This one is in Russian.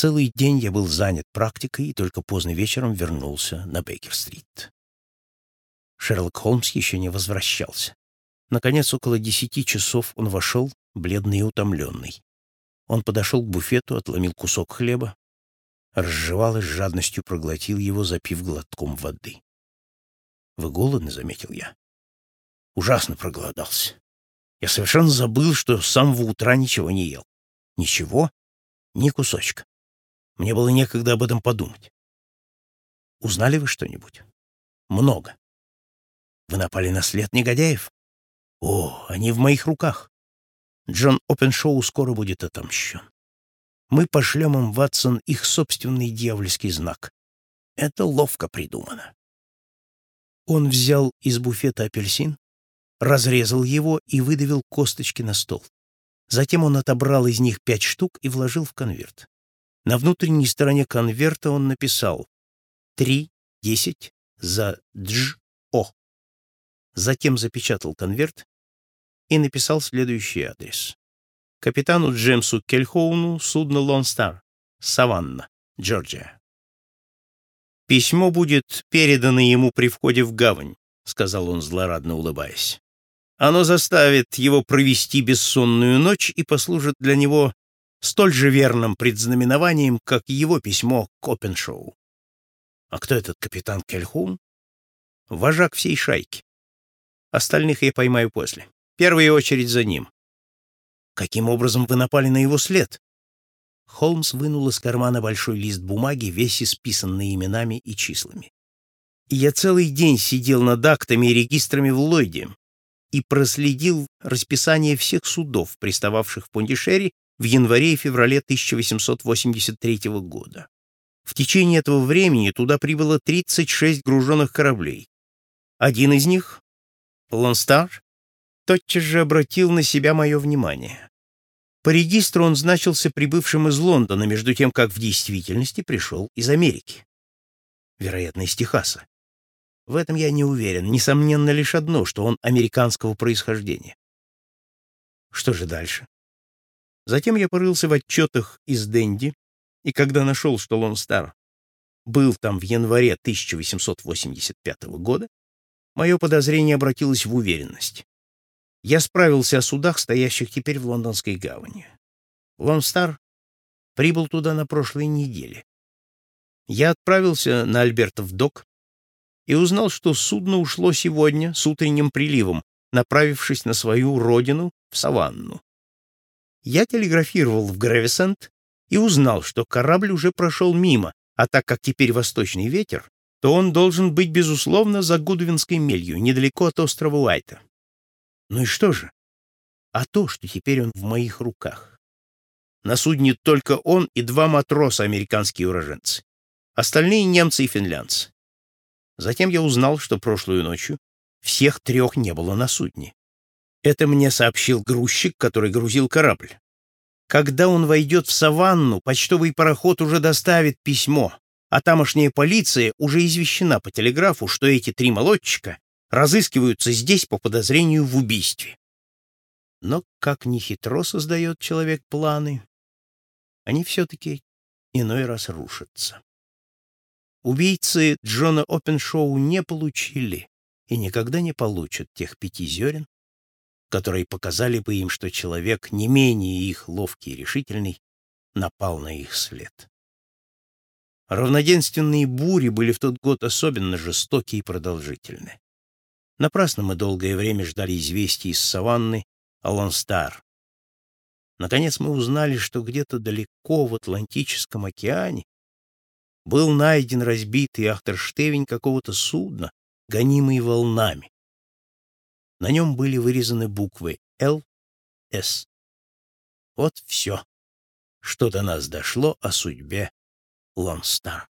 Целый день я был занят практикой и только поздно вечером вернулся на Бейкер-стрит. Шерлок Холмс еще не возвращался. Наконец, около десяти часов он вошел, бледный и утомленный. Он подошел к буфету, отломил кусок хлеба, разжевал и с жадностью проглотил его, запив глотком воды. «Вы голодны?» — заметил я. «Ужасно проголодался. Я совершенно забыл, что с самого утра ничего не ел. Ничего? Ни кусочка. Мне было некогда об этом подумать. Узнали вы что-нибудь? Много. Вы напали на след негодяев? О, они в моих руках. Джон Опеншоу скоро будет отомщен. Мы пошлем им, Ватсон, их собственный дьявольский знак. Это ловко придумано. Он взял из буфета апельсин, разрезал его и выдавил косточки на стол. Затем он отобрал из них пять штук и вложил в конверт. На внутренней стороне конверта он написал «Три, десять, за дж, о». Затем запечатал конверт и написал следующий адрес. Капитану Джемсу Кельхоуну, судно «Лон Стар», Саванна, Джорджия. «Письмо будет передано ему при входе в гавань», — сказал он, злорадно улыбаясь. «Оно заставит его провести бессонную ночь и послужит для него столь же верным предзнаменованием, как его письмо к Опеншоу. А кто этот капитан Кельхун? Вожак всей шайки. Остальных я поймаю после. Первая очередь за ним. Каким образом вы напали на его след? Холмс вынул из кармана большой лист бумаги, весь исписанный именами и числами. я целый день сидел над актами и регистрами в Ллойде и проследил расписание всех судов, пристававших в Пондишери в январе и феврале 1883 года. В течение этого времени туда прибыло 36 груженных кораблей. Один из них, Лонстар, тотчас же обратил на себя мое внимание. По регистру он значился прибывшим из Лондона, между тем, как в действительности пришел из Америки. Вероятно, из Техаса. В этом я не уверен. Несомненно лишь одно, что он американского происхождения. Что же дальше? Затем я порылся в отчетах из Дэнди, и когда нашел, что Лонстар был там в январе 1885 года, мое подозрение обратилось в уверенность я справился о судах, стоящих теперь в лондонской гавани. Лонстар прибыл туда на прошлой неделе. Я отправился на Альбертов док и узнал, что судно ушло сегодня с утренним приливом, направившись на свою родину в Саванну. Я телеграфировал в Гревисент и узнал, что корабль уже прошел мимо, а так как теперь восточный ветер, то он должен быть, безусловно, за Гудвинской мелью, недалеко от острова Уайта. Ну и что же? А то, что теперь он в моих руках. На судне только он и два матроса, американские уроженцы. Остальные немцы и финлянцы. Затем я узнал, что прошлую ночью всех трех не было на судне. Это мне сообщил грузчик, который грузил корабль. Когда он войдет в саванну, почтовый пароход уже доставит письмо, а тамошняя полиция уже извещена по телеграфу, что эти три молодчика разыскиваются здесь по подозрению в убийстве. Но как ни хитро создает человек планы, они все-таки иной раз рушатся. Убийцы Джона Опеншоу не получили и никогда не получат тех пяти зерен, которые показали бы им, что человек, не менее их ловкий и решительный, напал на их след. Равноденственные бури были в тот год особенно жестокие и продолжительны. Напрасно мы долгое время ждали известий из саванны о. Наконец мы узнали, что где-то далеко в Атлантическом океане был найден разбитый ахтерштевень какого-то судна, гонимый волнами. На нем были вырезаны буквы «Л», «С». Вот все, что до нас дошло о судьбе Лонстар.